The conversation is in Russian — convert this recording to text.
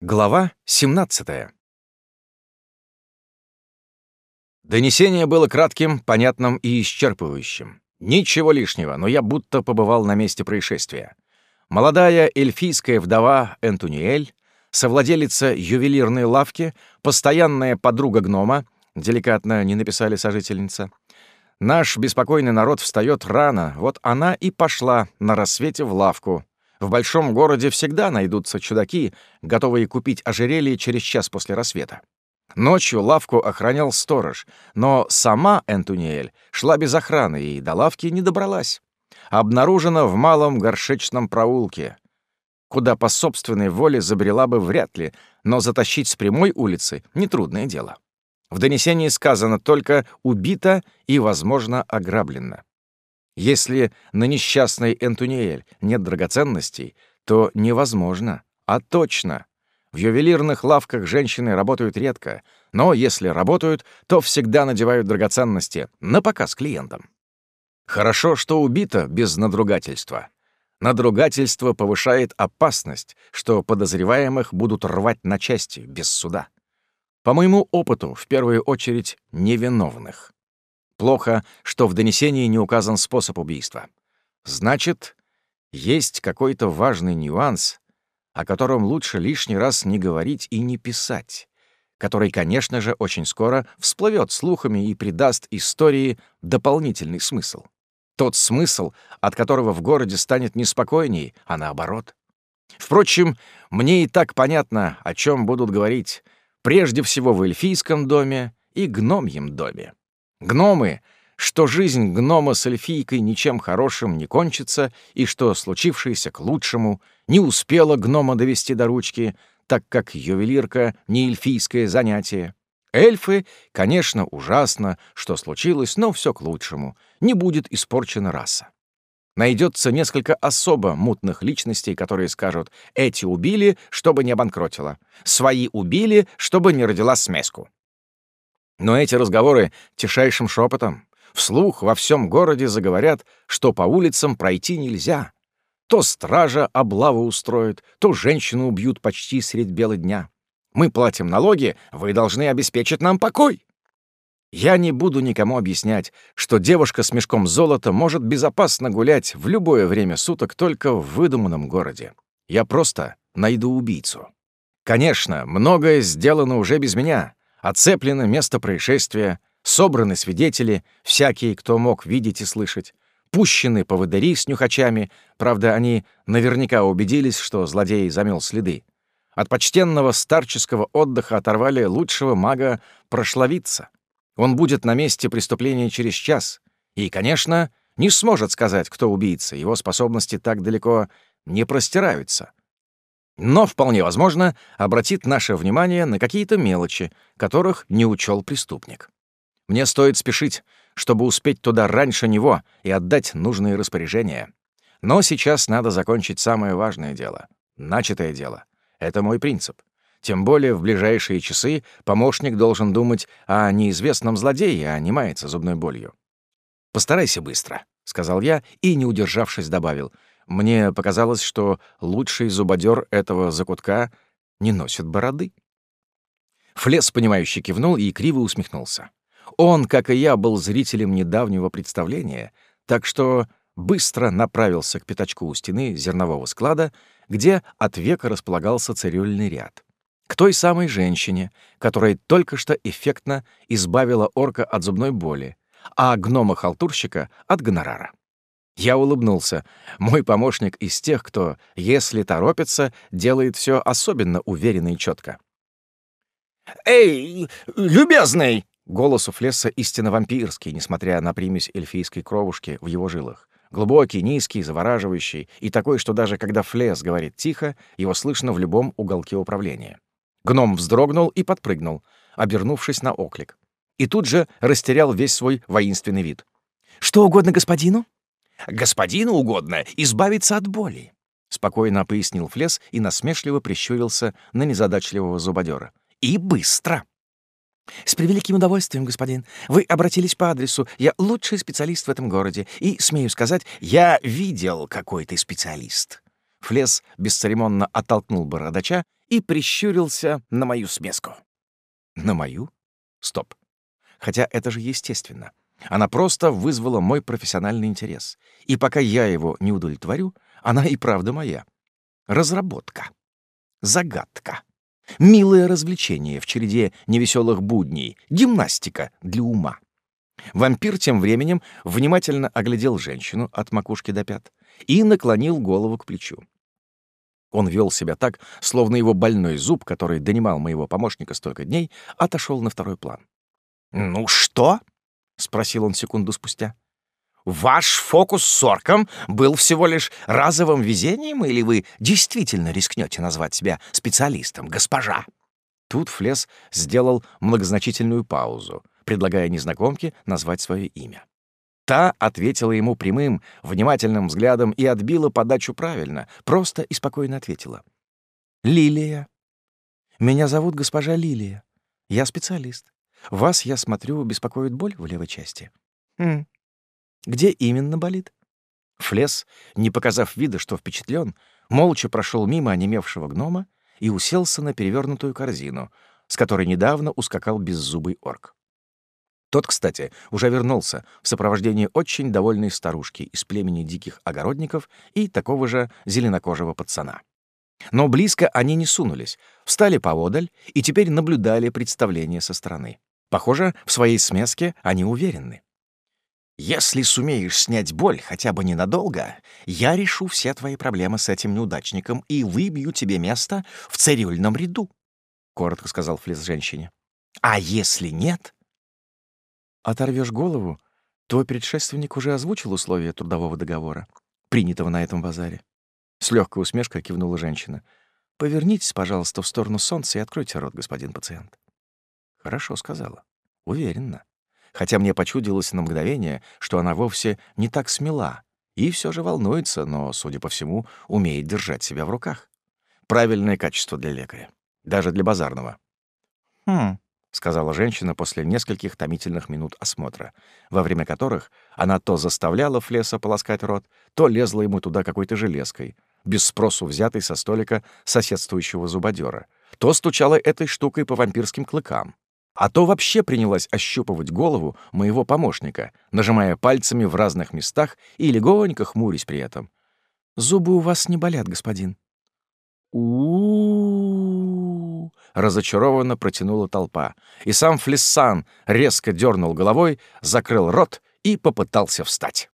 Глава 17 Донесение было кратким, понятным и исчерпывающим. Ничего лишнего, но я будто побывал на месте происшествия. Молодая эльфийская вдова Энтуниэль, совладелица ювелирной лавки, постоянная подруга гнома, деликатно не написали сожительница. Наш беспокойный народ встает рано, вот она и пошла на рассвете в лавку, в большом городе всегда найдутся чудаки, готовые купить ожерелье через час после рассвета. Ночью лавку охранял сторож, но сама Энтуниэль шла без охраны и до лавки не добралась. Обнаружена в малом горшечном проулке, куда по собственной воле забрела бы вряд ли, но затащить с прямой улицы — нетрудное дело. В донесении сказано только «убита» и, возможно, ограблена. Если на несчастной Энтуниэль нет драгоценностей, то невозможно, а точно. В ювелирных лавках женщины работают редко, но если работают, то всегда надевают драгоценности на показ клиентам. Хорошо, что убито без надругательства. Надругательство повышает опасность, что подозреваемых будут рвать на части без суда. По моему опыту, в первую очередь, невиновных. Плохо, что в донесении не указан способ убийства. Значит, есть какой-то важный нюанс, о котором лучше лишний раз не говорить и не писать, который, конечно же, очень скоро всплывет слухами и придаст истории дополнительный смысл. Тот смысл, от которого в городе станет неспокойней, а наоборот. Впрочем, мне и так понятно, о чем будут говорить, прежде всего в эльфийском доме и гномьем доме. Гномы, что жизнь гнома с эльфийкой ничем хорошим не кончится, и что случившееся к лучшему не успела гнома довести до ручки, так как ювелирка — не эльфийское занятие. Эльфы, конечно, ужасно, что случилось, но все к лучшему. Не будет испорчена раса. Найдется несколько особо мутных личностей, которые скажут «эти убили, чтобы не обанкротила», «свои убили, чтобы не родила смеску». Но эти разговоры тишайшим шепотом, вслух во всем городе заговорят, что по улицам пройти нельзя. То стража облаву устроит, то женщину убьют почти средь бела дня. Мы платим налоги, вы должны обеспечить нам покой. Я не буду никому объяснять, что девушка с мешком золота может безопасно гулять в любое время суток только в выдуманном городе. Я просто найду убийцу. Конечно, многое сделано уже без меня. Оцеплено место происшествия, собраны свидетели, всякие, кто мог видеть и слышать, пущены поводыри с нюхачами, правда, они наверняка убедились, что злодей замел следы. От почтенного старческого отдыха оторвали лучшего мага прошловиться. Он будет на месте преступления через час и, конечно, не сможет сказать, кто убийца, его способности так далеко не простираются но, вполне возможно, обратит наше внимание на какие-то мелочи, которых не учел преступник. Мне стоит спешить, чтобы успеть туда раньше него и отдать нужные распоряжения. Но сейчас надо закончить самое важное дело — начатое дело. Это мой принцип. Тем более в ближайшие часы помощник должен думать о неизвестном злодее, а не мается зубной болью. «Постарайся быстро», — сказал я и, не удержавшись, добавил — мне показалось, что лучший зубодер этого закутка не носит бороды. Флес, понимающе кивнул и криво усмехнулся. Он, как и я, был зрителем недавнего представления, так что быстро направился к пятачку у стены зернового склада, где от века располагался цирюльный ряд. К той самой женщине, которая только что эффектно избавила орка от зубной боли, а гнома-халтурщика — от гонорара. Я улыбнулся. Мой помощник из тех, кто, если торопится, делает все особенно уверенно и четко. «Эй, любезный!» Голос у Флесса истинно вампирский, несмотря на примесь эльфийской кровушки в его жилах. Глубокий, низкий, завораживающий и такой, что даже когда Флесс говорит тихо, его слышно в любом уголке управления. Гном вздрогнул и подпрыгнул, обернувшись на оклик. И тут же растерял весь свой воинственный вид. «Что угодно господину?» Господину угодно избавиться от боли», — спокойно пояснил Флес и насмешливо прищурился на незадачливого зубодера. «И быстро!» «С превеликим удовольствием, господин. Вы обратились по адресу. Я лучший специалист в этом городе. И, смею сказать, я видел, какой ты специалист». Флес бесцеремонно оттолкнул бородача и прищурился на мою смеску. На мою? Стоп. Хотя это же естественно. Она просто вызвала мой профессиональный интерес. И пока я его не удовлетворю, она и правда моя. Разработка. Загадка. Милое развлечение в череде невеселых будней. Гимнастика для ума. Вампир тем временем внимательно оглядел женщину от макушки до пят и наклонил голову к плечу. Он вел себя так, словно его больной зуб, который донимал моего помощника столько дней, отошел на второй план. «Ну что?» — спросил он секунду спустя. «Ваш фокус с орком был всего лишь разовым везением, или вы действительно рискнете назвать себя специалистом, госпожа?» Тут Флес сделал многозначительную паузу, предлагая незнакомке назвать свое имя. Та ответила ему прямым, внимательным взглядом и отбила подачу правильно, просто и спокойно ответила. «Лилия. Меня зовут госпожа Лилия. Я специалист. Вас, я смотрю, беспокоит боль в левой части. Хм. Где именно болит?» Флес, не показав вида, что впечатлен, молча прошел мимо онемевшего гнома и уселся на перевернутую корзину, с которой недавно ускакал беззубый орк. Тот, кстати, уже вернулся в сопровождении очень довольной старушки из племени диких огородников и такого же зеленокожего пацана. Но близко они не сунулись, встали поодаль и теперь наблюдали представление со стороны. Похоже, в своей смеске они уверены. «Если сумеешь снять боль хотя бы ненадолго, я решу все твои проблемы с этим неудачником и выбью тебе место в цирюльном ряду», — коротко сказал Флис женщине. «А если нет, Оторвешь голову, твой предшественник уже озвучил условия трудового договора, принятого на этом базаре. С легкой усмешкой кивнула женщина. Повернитесь, пожалуйста, в сторону солнца и откройте рот, господин пациент. Хорошо сказала. Уверенно. Хотя мне почудилось на мгновение, что она вовсе не так смела и все же волнуется, но, судя по всему, умеет держать себя в руках. Правильное качество для лекаря. Даже для базарного. Хм, — сказала женщина после нескольких томительных минут осмотра, во время которых она то заставляла Флеса полоскать рот, то лезла ему туда какой-то железкой, без спросу взятой со столика соседствующего зубодера, то стучала этой штукой по вампирским клыкам, а то вообще принялась ощупывать голову моего помощника, нажимая пальцами в разных местах и легонько хмурясь при этом. «Зубы у вас не болят, господин». «У-у-у!» разочарованно протянула толпа, и сам Флессан резко дернул головой, закрыл рот и попытался встать.